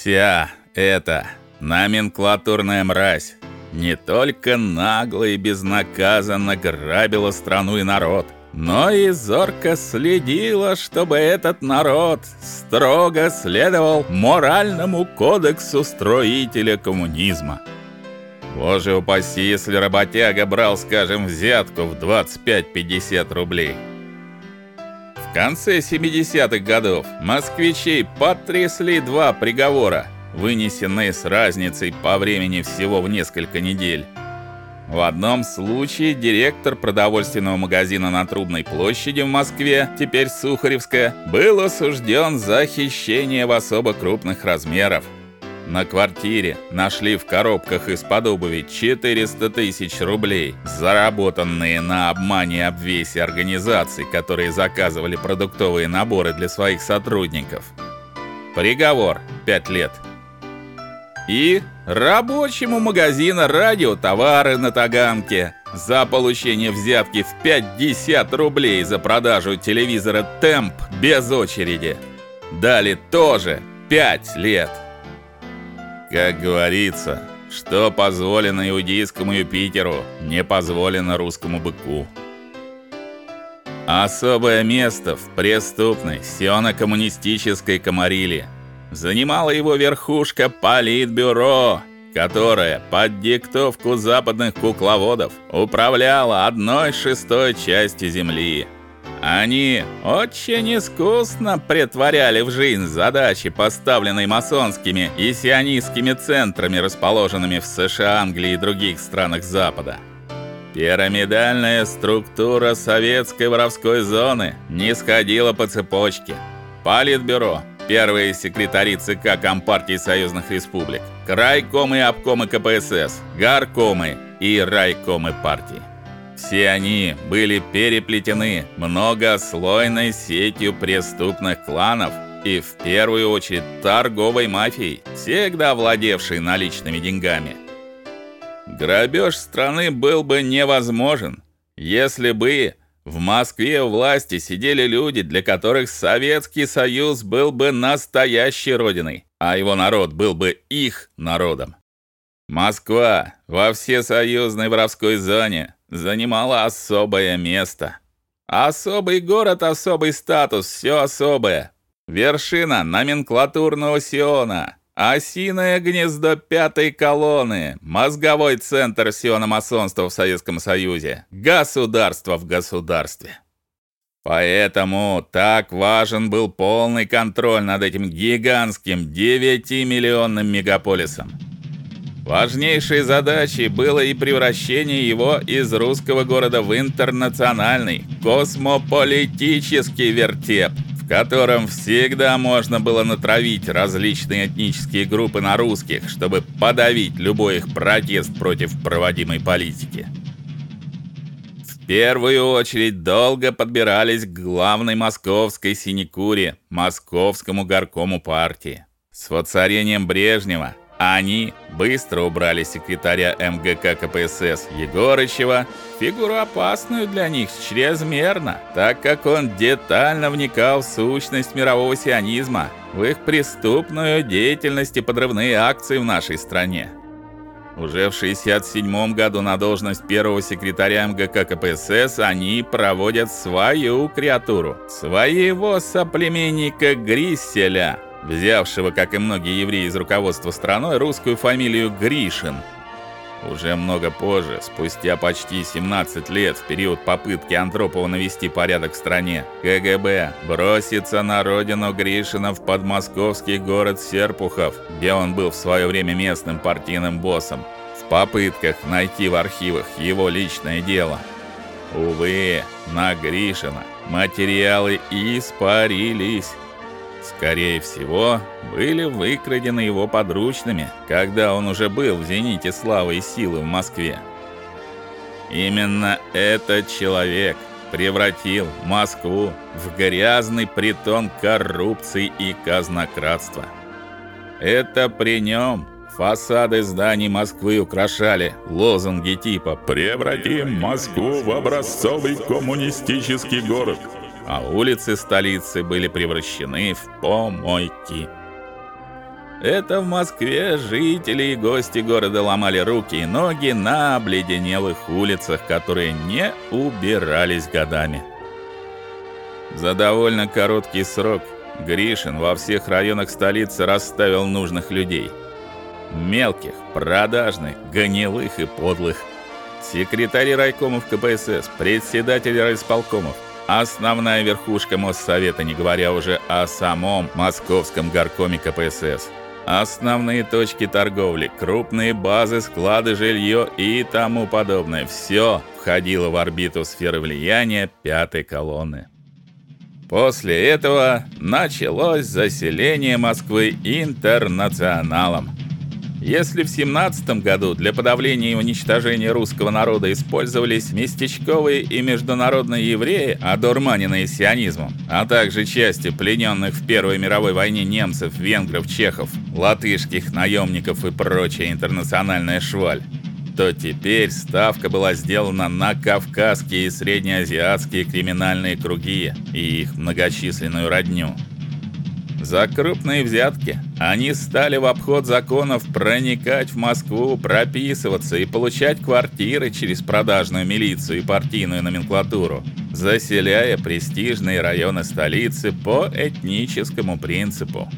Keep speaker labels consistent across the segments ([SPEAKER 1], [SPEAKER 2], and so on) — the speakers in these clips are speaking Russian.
[SPEAKER 1] Вся эта номенклатурная мразь не только нагло и безнаказанно грабила страну и народ, но и зорко следила, чтобы этот народ строго следовал моральному кодексу строителя коммунизма. Боже упаси, если работяга брал, скажем, взятку в 25-50 рублей. В конце 70-х годов москвичей потрясли два приговора, вынесенные с разницей по времени всего в несколько недель. В одном случае директор продовольственного магазина на Трубной площади в Москве, теперь Сухаревская, был осужден за хищение в особо крупных размерах. На квартире нашли в коробках из-под обуви 400 тысяч рублей, заработанные на обмане и обвесе организаций, которые заказывали продуктовые наборы для своих сотрудников. Приговор 5 лет. И рабочему магазина радиотовары на Таганке за получение взятки в 50 рублей за продажу телевизора Темп без очереди дали тоже 5 лет. Как говорится, что позволено иудейскому Юпитеру, не позволено русскому быку. Особое место в преступной сионо-коммунистической комариле занимала его верхушка политбюро, которая под диктовку западных кукловодов управляла одной шестой части земли. Они очень искусно притворяли в жизнь задачи, поставленные масонскими и сионистскими центрами, расположенными в США, Англии и других странах Запада. Пирамидальная структура советской воровской зоны не сходила по цепочке. Политбюро, первые секретари ЦК Компартии союзных республик, крайкомы и обкомы КПСС, горкомы и райкомы партии. Все они были переплетены многослойной сетью преступных кланов и в первую очередь торговой мафией, всегда владевшей наличными деньгами. Грабеж страны был бы невозможен, если бы в Москве у власти сидели люди, для которых Советский Союз был бы настоящей родиной, а его народ был бы их народом. Москва во всесоюзной воровской зоне занимала особое место. Особый город, особый статус, все особое. Вершина номенклатурного Сиона, осиное гнездо пятой колонны, мозговой центр сиономасонства в Советском Союзе, государство в государстве. Поэтому так важен был полный контроль над этим гигантским 9-миллионным мегаполисом. Важнейшей задачей было и превращение его из русского города в интернациональный, космополитический вертеп, в котором всегда можно было натравить различные этнические группы на русских, чтобы подавить любой их протест против проводимой политики. В первую очередь долго подбирались к главной московской синекуре, московскому горкому партии. С воцарением Брежнева они быстро убрали секретаря МГК КПСС Егорычева, фигуру опасную для них чрезмерно, так как он детально вникал в сущность мирового сионизма, в их преступную деятельность и подрывные акции в нашей стране. Уже в 67 году на должность первого секретаря МГК КПСС они проводят свою креатуру, своего соплеменника Грисселя – взявшего, как и многие евреи из руководства страной, русскую фамилию Гришин. Уже много позже, спустя почти 17 лет, в период попытки Андропова навести порядок в стране, КГБ бросится на родину Гришина в подмосковский город Серпухов, где он был в свое время местным партийным боссом, в попытках найти в архивах его личное дело. Увы, на Гришина материалы испарились. Скорее всего, были выкрадены его подручными, когда он уже был в зените славы и силы в Москве. Именно этот человек превратил Москву в грязный притон коррупции и казнократства. Это при нем фасады зданий Москвы украшали лозунги типа «Превратим Москву в образцовый коммунистический город», а улицы столицы были превращены в помойки. это в Москве жители и гости города ломали руки и ноги на обледенелых улицах, которые не убирались годами. За довольно короткий срок Гришин во всех районах столицы расставил нужных людей. Мелких, продажных, гнилых и подлых. Секретари райкомов КПСС, председатели райисполкомов, основная верхушка Моссовета, не говоря уже о самом Московском горкоме КПСС – Основные точки торговли, крупные базы, склады, жилье и тому подобное все входило в орбиту сферы влияния пятой колонны. После этого началось заселение Москвы интернационалом. Если в 17 году для подавления и уничтожения русского народа использовались местечковые и международные евреи, одурманенные сионизмом, а также части плененных в Первой мировой войне немцев, венгров, чехов, латышских наемников и прочая интернациональная шваль, то теперь ставка была сделана на кавказские и среднеазиатские криминальные круги и их многочисленную родню. За крупные взятки они стали в обход законов проникать в Москву, прописываться и получать квартиры через продажную милицию и партийную номенклатуру, заселяя престижные районы столицы по этническому принципу.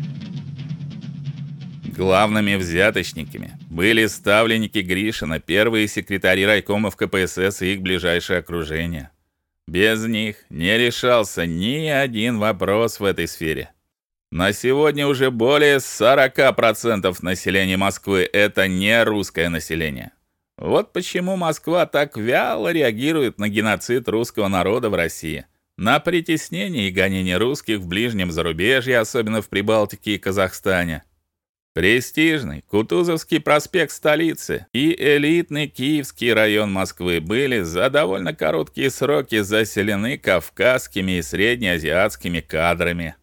[SPEAKER 1] Главными взяточниками были ставленники Гришина, первые секретари райкомов КПСС и их ближайшее окружение. Без них не решался ни один вопрос в этой сфере. На сегодня уже более 40% населения Москвы это не русское население. Вот почему Москва так вяло реагирует на геноцид русского народа в России, на притеснение и гонение русских в ближнем зарубежье, особенно в Прибалтике и Казахстане. Престижный Кутузовский проспект столицы и элитный Киевский район Москвы были за довольно короткие сроки заселены кавказскими и среднеазиатскими кадрами.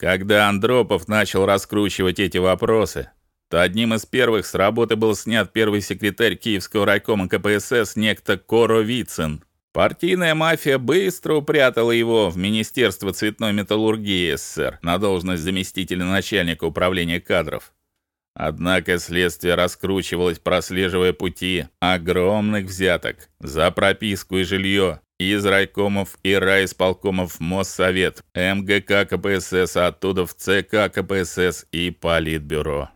[SPEAKER 1] Когда Андропов начал раскручивать эти вопросы, то одним из первых с работы был снят первый секретарь Киевского райкома КПСС некто Коровицын. Партийная мафия быстро упрятала его в Министерство цветной металлургии СССР на должность заместителя начальника управления кадров. Однако следствие раскручивалось, прослеживая пути огромных взяток за прописку и жилье, из райкомов и райисполкомов Моссовет, МГК КПСС, а оттуда в ЦК КПСС и Политбюро.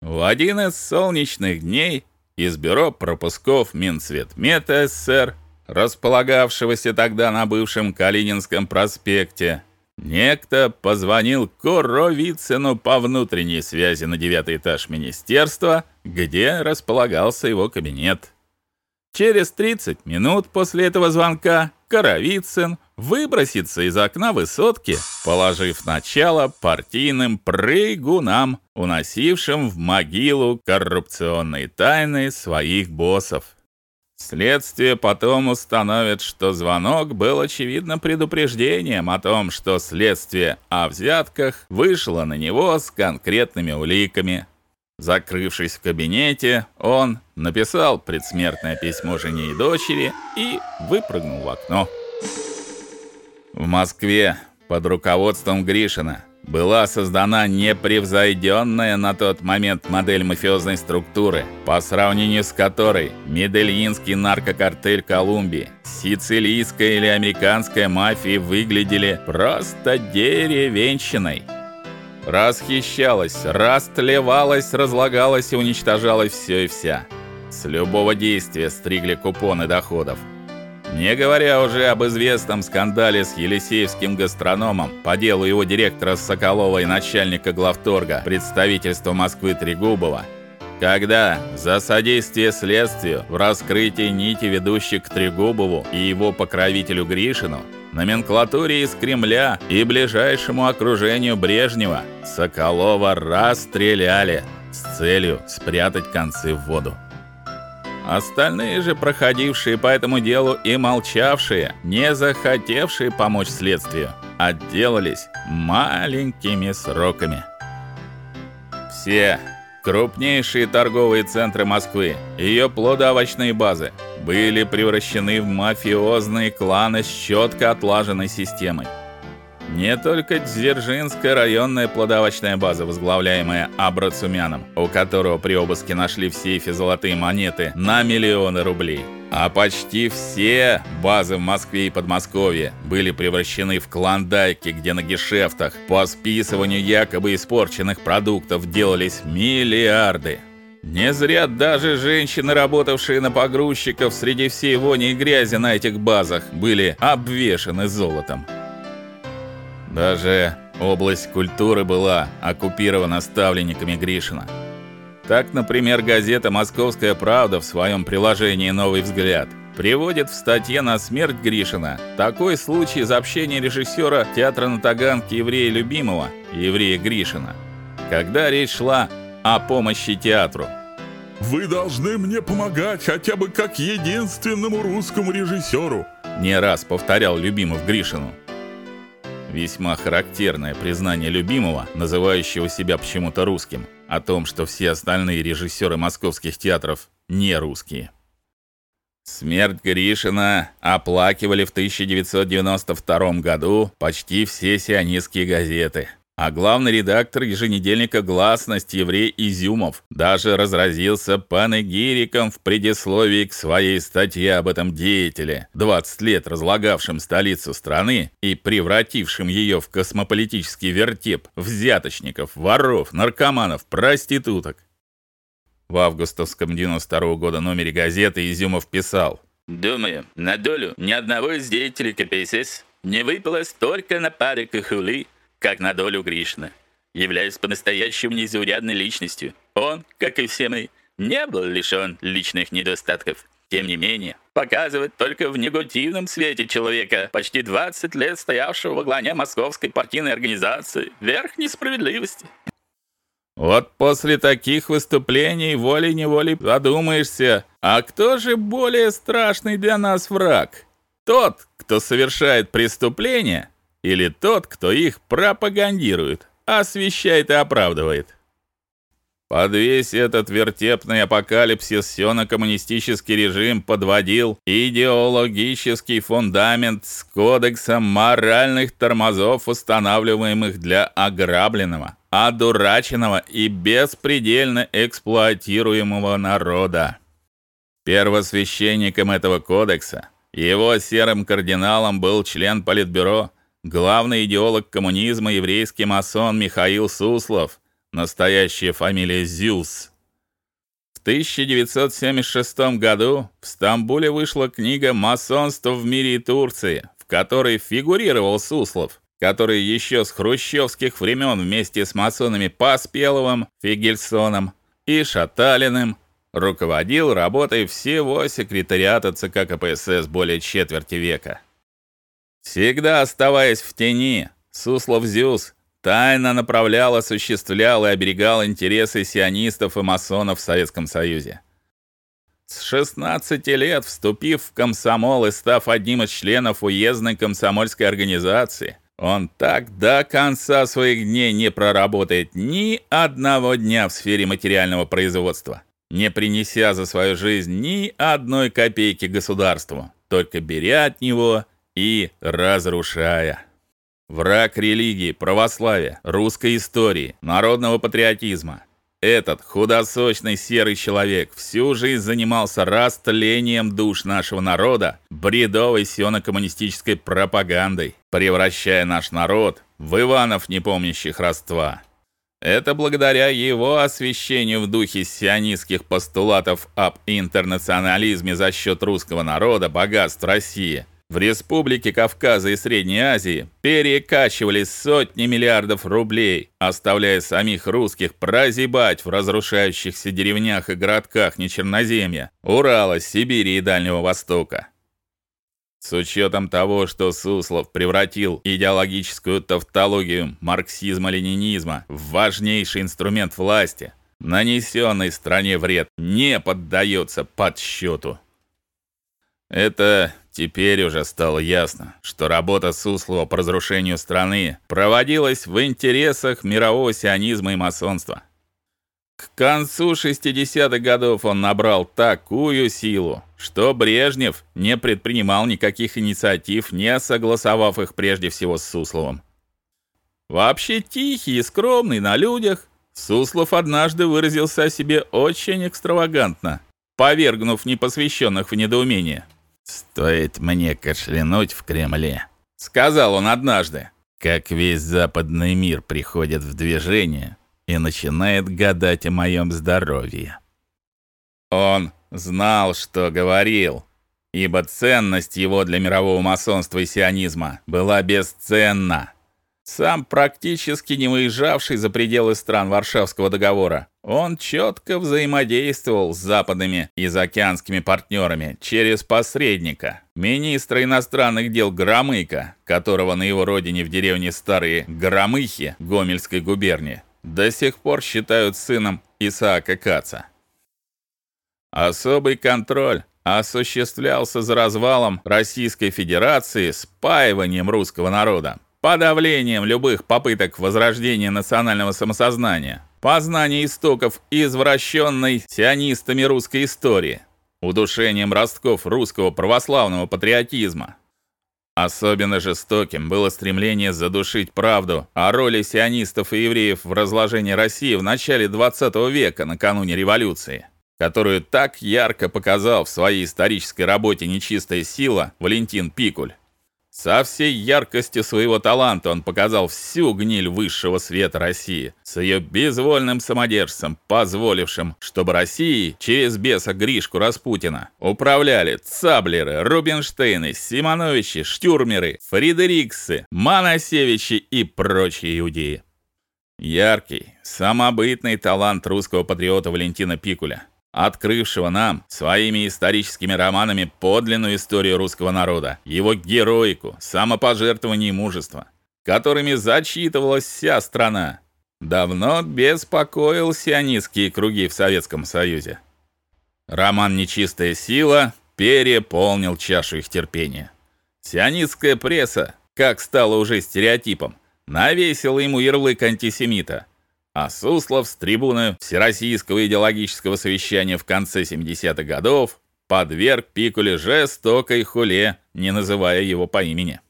[SPEAKER 1] В один из солнечных дней из бюро пропусков Минцветмета СССР, располагавшегося тогда на бывшем Калининском проспекте, некто позвонил Коровицыну по внутренней связи на девятый этаж министерства, где располагался его кабинет. Через 30 минут после этого звонка Коровицын выбросится из окна высотки, положив начало партийным прыгунам, уносившим в могилу коррупционные тайны своих боссов. Следствие потом установит, что звонок был очевидно предупреждением о том, что следствие о взятках вышло на него с конкретными уликами, Закрывшись в кабинете, он написал предсмертное письмо жене и дочери и выпрыгнул в окно. В Москве под руководством Гришина была создана непревзойденная на тот момент модель мафиозной структуры, по сравнению с которой медельинский наркокартель Колумбии, сицилийская или американская мафия выглядели просто деревенщиной расхищалось, растлевалось, разлагалось и уничтожалось все и вся. С любого действия стригли купоны доходов. Не говоря уже об известном скандале с Елисеевским гастрономом по делу его директора Соколова и начальника главторга представительства Москвы Трегубова, когда за содействие следствию в раскрытии нити, ведущих к Трегубову и его покровителю Гришину, номенклатуре из Кремля и ближайшему окружению Брежнева Соколова расстреляли с целью спрятать концы в воду. Остальные же проходившие по этому делу и молчавшие, не захотевшие помочь следствию, отделались маленькими сроками. Все крупнейшие торговые центры Москвы, ее плодоовощные базы, были превращены в мафиозные кланы с четко отлаженной системой. Не только Дзержинская районная плодовочная база, возглавляемая Абрацумяном, у которого при обыске нашли в сейфе золотые монеты на миллионы рублей, а почти все базы в Москве и Подмосковье были превращены в клондайки, где на гешефтах по списыванию якобы испорченных продуктов делались миллиарды. Не зря даже женщины, работавшие на погрузчиков среди всей вони и грязи на этих базах, были обвешаны золотом. Даже область культуры была оккупирована ставленниками Гришина. Так, например, газета Московская правда в своем приложении Новый взгляд приводит в статье на смерть Гришина такой случай из общения режиссера театра на Таганке еврея Любимого и еврея Гришина, когда речь шла о помощи театру.
[SPEAKER 2] Вы должны мне помогать хотя бы как единственному русскому режиссеру»,
[SPEAKER 1] не раз повторял Любимов Гришину. Весьма характерное признание любимого, называющего себя почему-то русским, о том, что все остальные режиссеры московских театров не русские. Смерть Гришина оплакивали в 1992 году почти все сионистские газеты а главный редактор еженедельника Гласность еврей Изюмов даже разразился панегириком в предисловии к своей статье об этом деятеле, 20 лет разлагавшем столицу страны и превратившем ее в космополитический вертеп взяточников, воров, наркоманов, проституток. В августовском 92 года номере газеты Изюмов писал:
[SPEAKER 3] "Думаю, на долю ни одного из деятелей КПСС не выпало столько напарок и хули, как на долю Гришна, являясь по-настоящему незаурядной личностью. Он, как и все мы, не был лишен личных недостатков. Тем не менее, показывает только в негативном свете человека, почти 20 лет стоявшего во главе московской партийной организации, верх несправедливости.
[SPEAKER 1] Вот после таких выступлений волей-неволей задумаешься, а кто же более страшный для нас враг? Тот, кто совершает преступление, или тот, кто их пропагандирует, освещает и оправдывает. Под весь этот вертепный апокалипсис сионо-коммунистический режим подводил идеологический фундамент с кодексом моральных тормозов, устанавливаемых для ограбленного, одураченного и беспредельно эксплуатируемого народа. Первосвященником этого кодекса, его серым кардиналом был член Политбюро главный идеолог коммунизма еврейский масон Михаил Суслов, настоящая фамилия Зюс. В 1976 году в Стамбуле вышла книга Масонство в мире и Турции, в которой фигурировал Суслов, который еще с хрущевских времен вместе с масонами Паспеловым, Фигельсоном и Шаталиным руководил работой всего секретариата ЦК КПСС более четверти века. Всегда оставаясь в тени, Суслов Зюс тайно направлял, осуществлял и оберегал интересы сионистов и масонов в Советском Союзе. С 16 лет, вступив в комсомол и став одним из членов уездной комсомольской организации, он так до конца своих дней не проработает ни одного дня в сфере материального производства, не принеся за свою жизнь ни одной копейки государству, только беря от него и разрушая. Враг религии, православия, русской истории, народного патриотизма. Этот худосочный серый человек всю жизнь занимался растлением душ нашего народа бредовой сионо-коммунистической пропагандой, превращая наш народ в Иванов, не помнящих родства. Это благодаря его освящению в духе сионистских постулатов об интернационализме за счет русского народа, богатств России, в республике Кавказа и Средней Азии перекачивались сотни миллиардов рублей, оставляя самих русских прозябать в разрушающихся деревнях и городках нечерноземья, Урала, Сибири и Дальнего Востока. С учетом того, что Суслов превратил идеологическую тавтологию марксизма-ленинизма в важнейший инструмент власти, нанесенный стране вред не поддается подсчету. Это теперь уже стало ясно, что работа Суслова по разрушению страны проводилась в интересах мирового сионизма и масонства. К концу 60-х годов он набрал такую силу, что Брежнев не предпринимал никаких инициатив, не согласовав их прежде всего с Сусловым. Вообще тихий и скромный на людях, Суслов однажды выразился о себе очень экстравагантно, повергнув непосвященных в недоумение. «Стоит мне кашлянуть в Кремле», — сказал он однажды, «как весь западный мир приходит в движение и начинает гадать о моем здоровье». Он знал, что говорил, ибо ценность его для мирового масонства и сионизма была бесценна. Сам практически не выезжавший за пределы стран Варшавского договора, он четко взаимодействовал с западными и заокеанскими партнерами через посредника, министра иностранных дел Громыка, которого на его родине в деревне Старые Громыхи Гомельской губернии до сих пор считают сыном Исаака Каца. Особый контроль осуществлялся за развалом Российской Федерации, спаиванием русского народа, подавлением любых попыток возрождения национального самосознания, познания истоков извращенной сионистами русской истории, удушением ростков русского православного патриотизма. Особенно жестоким было стремление задушить правду о роли сионистов и евреев в разложении России в начале 20 века накануне революции которую так ярко показал в своей исторической работе Нечистая сила Валентин Пикуль. Со всей яркостью своего таланта он показал всю гниль высшего света России, с ее безвольным самодержцем, позволившим, чтобы Россией через беса Гришку Распутина управляли Цаблеры, Рубинштейны, Симоновичи, Штюрмеры, Фридериксы, Манасевичи и прочие иудеи. Яркий, самобытный талант русского патриота Валентина Пикуля открывшего нам своими историческими романами подлинную историю русского народа, его героику, самопожертвование и мужество, которыми зачитывалась вся страна. Давно беспокоил сионистские круги в Советском Союзе. Роман Нечистая сила переполнил чашу их терпения. Сионистская пресса, как стало уже стереотипом, навесила ему ярлык антисемита а Суслов с трибуны Всероссийского идеологического совещания в конце 70-х годов подверг Пикуле жестокой хуле, не называя его по имени.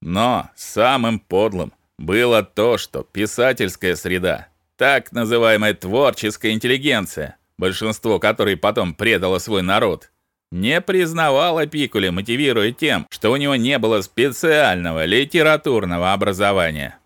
[SPEAKER 1] Но самым подлым было то, что писательская среда, так называемая творческая интеллигенция, большинство которой потом предало свой народ, не признавала Пикуле, мотивируя тем, что у него не было специального литературного образования.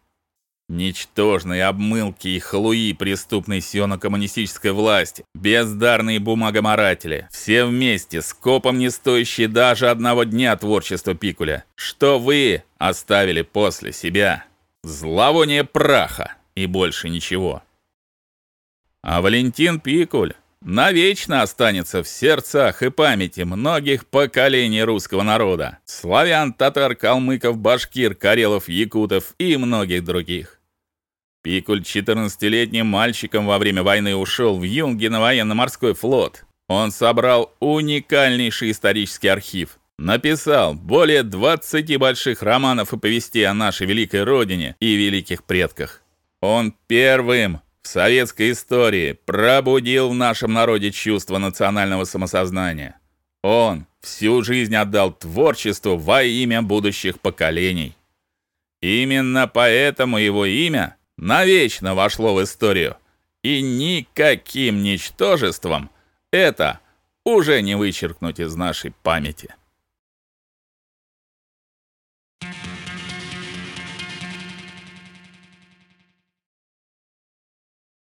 [SPEAKER 1] Ничтожные обмылки и халуи преступной сионо-коммунистической власти, бездарные бумагоморатели, все вместе, скопом не стоящие даже одного дня творчества Пикуля. Что вы оставили после себя? Зловоние праха и больше ничего. А Валентин Пикуль навечно останется в сердцах и памяти многих поколений русского народа: славян, татар, калмыков, башкир, карелов, якутов и многих других. Пикуль 14-летним мальчиком во время войны ушел в Юнге на военно-морской флот. Он собрал уникальнейший исторический архив, написал более 20 больших романов и повестей о нашей великой родине и великих предках. Он первым в советской истории пробудил в нашем народе чувство национального самосознания. Он всю жизнь отдал творчеству во имя будущих поколений. Именно поэтому его имя навечно вошло в историю, и никаким ничтожеством это уже не вычеркнуть из нашей памяти.